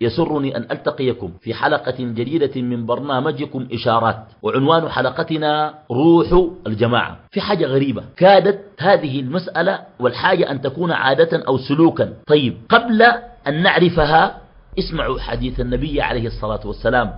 يسرني أن ألتقيكم في حلقة جديدة من برنامجكم إشارات وعنوان حلقتنا روح الجماعة. في حاجة غريبة كادت هذه المسألة والحاجة أن تكون عادة أو سلوكا. طيب قبل أن نعرفها اسمعوا حديث النبي عليه الصلاة والسلام.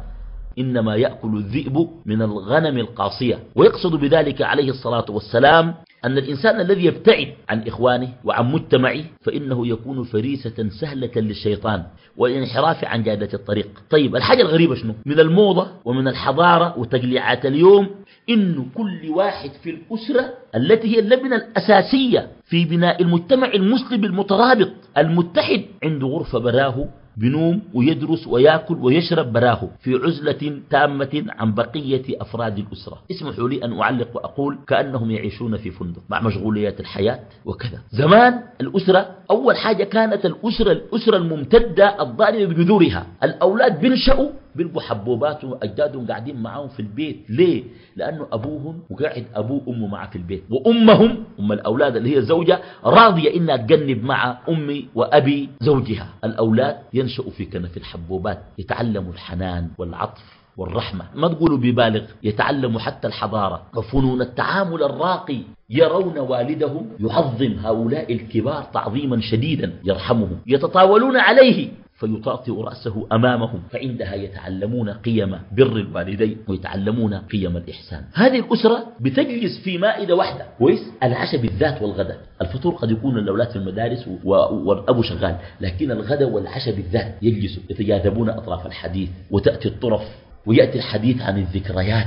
إنما يأكل الذئب من الغنم القاصية. ويقصد بذلك عليه الصلاة والسلام أن الإنسان الذي يبتعد عن إخوانه وعن مجتمعه فإنه يكون فريسة سهلة للشيطان والانحراف عن جادة الطريق. طيب الحاجة الغريبة شنو؟ من الموضة ومن الحضارة وتقليعات اليوم إنه كل واحد في الأسرة التي هي اللبنة الأساسية في بناء المجتمع المسلم المترابط المتحد عنده غرفة براه بنوم ويدرس ويأكل ويشرب براه في عزلة تامة عن بقية أفراد الأسرة. اسمحوا لي أن أعلق وأقول كأنهم يعيشون في فندق مع مشغوليات الحياة وكذا. زمان الأسرة أول حاجة كانت الأسرة الأسرة الممتدة الضاربة بجذورها. الأولاد بنشأوا بيلقوا حبوباتهم وأجدادهم قاعدين معاهم في البيت. ليه؟ لأنه أبوهم وقاعد أبوه وأمه معه في البيت. وأمهم أم الأولاد اللي هي زوجة راضية إنها تجنب مع أمي وأبي زوجها. الأولاد ينشأوا في كنف الحبوبات يتعلموا الحنان والعطف والرحمة. ما تقولوا ببالغ يتعلموا حتى الحضارة. وفنون التعامل الراقي. يرون والدهم يعظم هؤلاء الكبار تعظيما شديدا يرحمهم. يتطاولون عليه. فيطاطئ رأسه أمامهم فعندها يتعلمون قيم بر الوالدين ويتعلمون قيم الإحسان. هذه الأسرة بتجلس في مائدة واحدة. كويس؟ العشاء بالذات والغداء الفطور قد يكون الأولاد في المدارس والأبو شغال لكن الغداء والعشاء بالذات يجلسوا يتجاذبون أطراف الحديث وتأتي الطرف ويأتي الحديث عن الذكريات.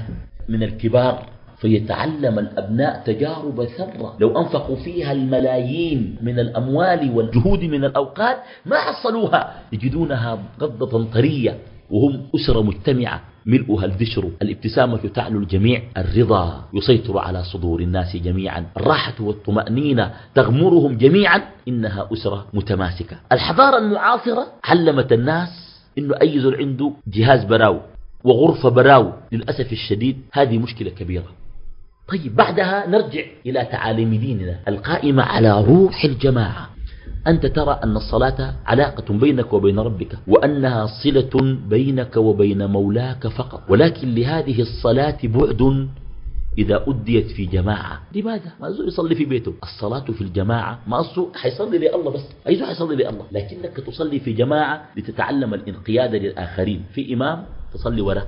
من الكبار فيتعلم الأبناء تجارب ثرة. لو أنفقوا فيها الملايين من الأموال والجهود من الأوقات ما حصلوها. يجدونها غضة طرية وهم أسرة مجتمعة. ملؤها البشر. الابتسامة تعلو الجميع. الرضا يسيطر على صدور الناس جميعا. الراحة والطمأنينة تغمرهم جميعا. إنها أسرة متماسكة. الحضارة المعاصرة علمت الناس إنه أي زول عنده جهاز براو وغرفة براو. للأسف الشديد هذه مشكلة كبيرة. طيب بعدها نرجع إلى تعاليم ديننا. القائمة على روح الجماعة. أنت ترى أن الصلاة علاقة بينك وبين ربك وأنها صلة بينك وبين مولاك فقط. ولكن لهذه الصلاة بعد إذا أديت في جماعة. لماذا؟ ما أزو يصلي في بيته. الصلاة في الجماعة ما أصله حيصلي لله بس. أيزو حيصلي لله؟ لكنك تصلي في جماعة لتتعلم الانقياد للآخرين. في إمام تصلي وراه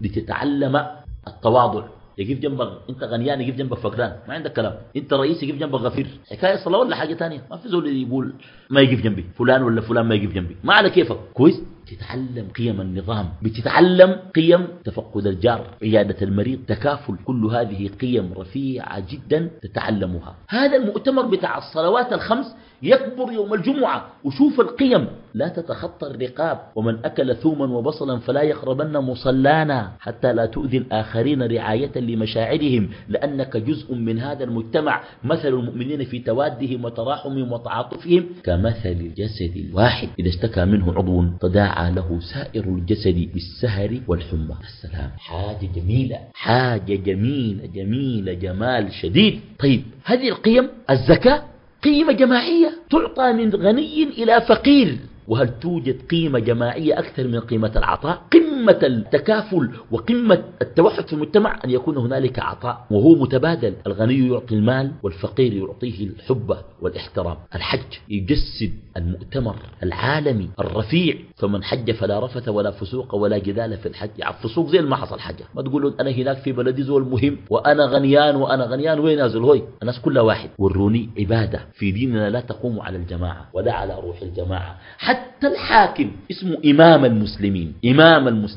لتتعلم التواضع. يقف جنبك انت غنيان يقف جنبك فقران ما عندك كلام. انت رئيس يقف جنبك غفير. حكاية صلاه ولا حاجة ثانية ما في زول يقول ما يقف جنبي. فلان ولا فلان ما يقف جنبي. ما على كيفك. كويس؟ تتعلم قيم النظام. بتتعلم قيم تفقد الجار. عيادة المريض تكافل. كل هذه قيم رفيعة جدا تتعلمها. هذا المؤتمر بتاع الصلوات الخمس يكبر يوم الجمعة. وشوف القيم. لا تتخطى الرقاب. ومن أكل ثوما وبصلا فلا يقربن مصلانا حتى لا تؤذي الآخرين رعاية لمشاعرهم لأنك جزء من هذا المجتمع مثل المؤمنين في توادهم وتراحمهم وتعاطفهم كمثل الجسد الواحد. إذا اشتكى منه عضو تداعى له سائر الجسد بالسهر والحمى. السلام. حاجة جميلة. حاجة جميلة جميلة جمال شديد. طيب هذه القيم الزكاة قيمة جماعية تعطى من غني إلى فقير. وهل توجد قيمة جماعية أكثر من قيمة العطاء؟ قمة التكافل وقمة التوحد في المجتمع أن يكون هنالك عطاء وهو متبادل. الغني يعطي المال والفقير يعطيه الحب والاحترام. الحج يجسد المؤتمر العالمي الرفيع. فمن حج فلا رفث ولا فسوق ولا جدال في الحج. يعني فسوق زي ما حصل حاجة. ما تقولوا أنا هناك في بلدي زول مهم وأنا غنيان وأنا غنيان وين نازل هوي؟ الناس كلها واحد. وروني عبادة. في ديننا لا تقوم على الجماعة ولا على روح الجماعة. حتى الحاكم اسمه إمام المسلمين. إمام المسلمين.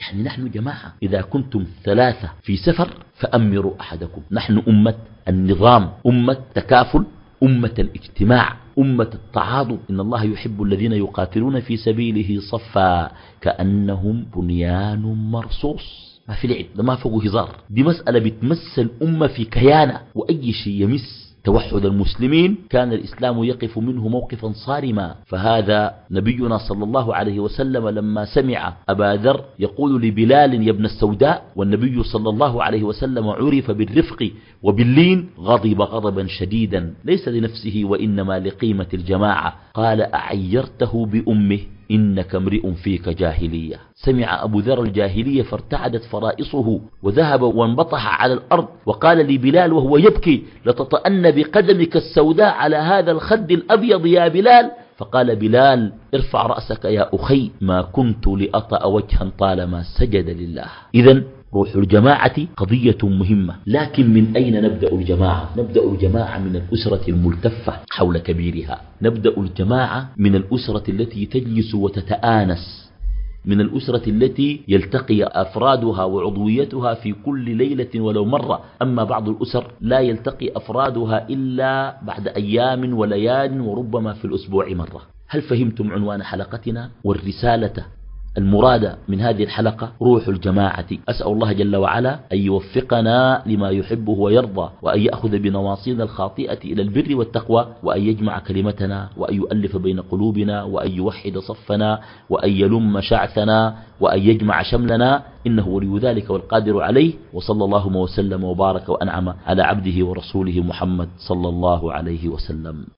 يعني نحن جماعة. إذا كنتم ثلاثة في سفر فأمروا أحدكم. نحن أمة النظام أمة تكافل أمة الاجتماع أمة التعاضد. إن الله يحب الذين يقاتلون في سبيله صفا كأنهم بنيان مرصوص. ما في لعب ما فوق هزار. دي مسألة بتمثل أمة في كيانة. وأي شيء يمس توحد المسلمين كان الإسلام يقف منه موقفا صارما. فهذا نبينا صلى الله عليه وسلم لما سمع أبا ذر يقول لبلال يا ابن السوداء والنبي صلى الله عليه وسلم عرف بالرفق وباللين غضب غضبا شديدا ليس لنفسه وإنما لقيمة الجماعة. قال أعيرته بأمه. إنك امرئ فيك جاهلية. سمع أبو ذر الجاهلية فارتعدت فرائصه وذهب وانبطح على الأرض. وقال لبلال وهو يبكي لتطأن بقدمك السوداء على هذا الخد الأبيض يا بلال؟ فقال بلال ارفع رأسك يا أخي ما كنت لأطأ وجها طالما سجد لله. إذا روح الجماعة قضية مهمة. لكن من أين نبدأ الجماعة؟ نبدأ الجماعة من الأسرة الملتفة حول كبيرها. نبدأ الجماعة من الأسرة التي تجلس وتتآنس. من الأسرة التي يلتقي أفرادها وعضويتها في كل ليلة ولو مرة. أما بعض الأسر لا يلتقي أفرادها إلا بعد أيام وليال وربما في الأسبوع مرة. هل فهمتم عنوان حلقتنا والرسالة؟ المراد من هذه الحلقة روح الجماعة. أسأل الله جل وعلا أن يوفقنا لما يحبه ويرضى وأن يأخذ بنواصينا الخاطئة إلى البر والتقوى وأن يجمع كلمتنا وأن يؤلف بين قلوبنا وأن يوحد صفنا وأن يلم شعثنا وأن يجمع شملنا. إنه ولي ذلك والقادر عليه. وصلى الله وسلم وبارك وأنعم على عبده ورسوله محمد صلى الله عليه وسلم.